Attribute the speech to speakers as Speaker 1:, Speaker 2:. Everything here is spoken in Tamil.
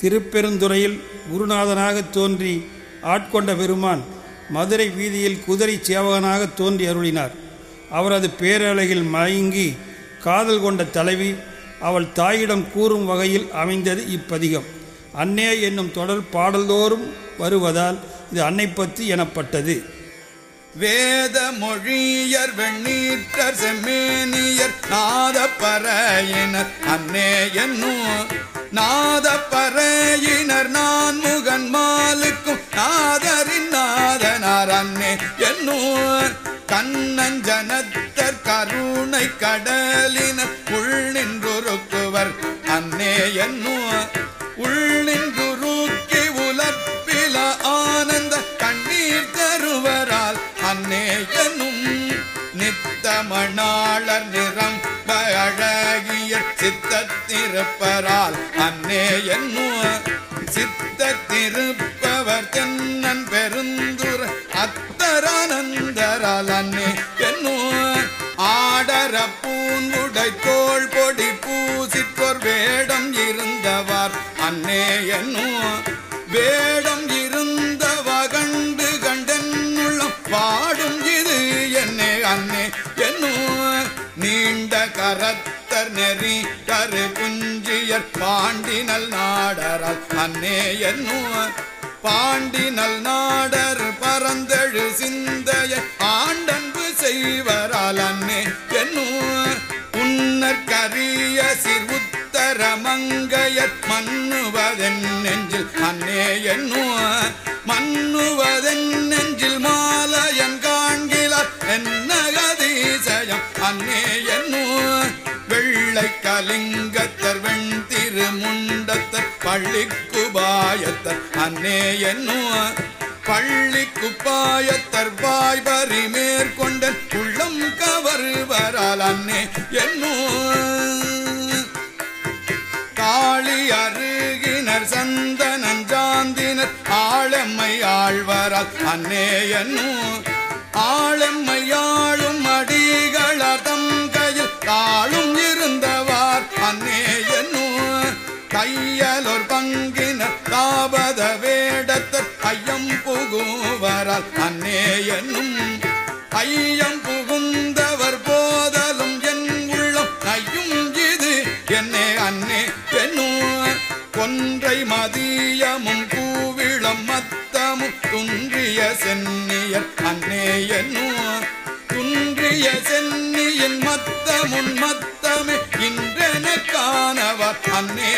Speaker 1: திருப்பெருந்துறையில் குருநாதனாக தோன்றி ஆட்கொண்ட பெருமான் மதுரை வீதியில் குதிரை சேவகனாக தோன்றி அருளினார். அவரது பேரழகில் மயங்கி காதல் கொண்ட தலைவி அவள் தாயிடம் கூறும் வகையில் அமைந்தது இப்பதிகம். அன்னே என்னும் தொடர் பாடல்தோறும் வருவதால் இது அன்னை பத்தி எனப்பட்டது.
Speaker 2: வேத மொழியர் வெண்ணீற்றர் செம்மேனியர் நாத பறையினர் அன்னே என்னும் நாத பறையினர் நான் முகன் மாலுக்கும் நாதரின் நாதனார் அன்னே என்னும் கண்ணஞ்சனத்தர் கருணை கடலினர் உள் நின்றுருக்குவர் அன்னே என்னும் உள் நின்று சித்தத்திருப்பரால் அன்னே என்னும் சித்தத்திருப்பவர் தென்னன் பெருந்துர அத்தரானந்தரால் அன்னே என்னும் ஆடர பூங்குடை தோல் பொடி பூசிற்றோர் வேடம் இருந்தவர் அன்னே என்னும் வேடம் கரத்தர் நெறி கரு குஞ்சியர் பாண்டினல் நாடரால் அன்னே என்னும் பாண்டினல் நாடர் பரந்தெழு சிந்தைய ஆண்டன்பு செய்வரால் அன்னே என்னும் உன்னற்கரிய சிறு உத்தர மங்கையர் மன்னுவதென் நெஞ்சில் அன்னே என்னும் மன்னுவதென் நெஞ்சில் மாலையன் காண்கிலார். என்ன அதிசயம் அன்னே பள்ளிக்குபாயத்தர் அன்னே என்னும் பள்ளிக்குப்பாயத்தர் குப்பாயத்தர் மேற்கொண்ட உள்ளம் கவருவரால் அன்னே என்னும் காளி அருகினர் சந்தனன் சாந்தினர் ஆளம்மை ஆழ்வரால் அன்னே என்னும் ஆளம்மை அயலோர் பங்கினர் தாபத வேடத்தர் ஐயம் புகுவரால் அன்னே என்னும் ஐயம் புகுந்தவர் போதலும் என் உள்ளம் ஐயும் இது என்னே அன்னே பெண்ணும் கொன்றை மதியமும் கூவிளம் மத்தமும் துன்றிய சென்னியர் அன்னே என்னும் துன்றிய சென்னியின் மத்தமுன் மத்தமே இன்றென காணவர் அன்னே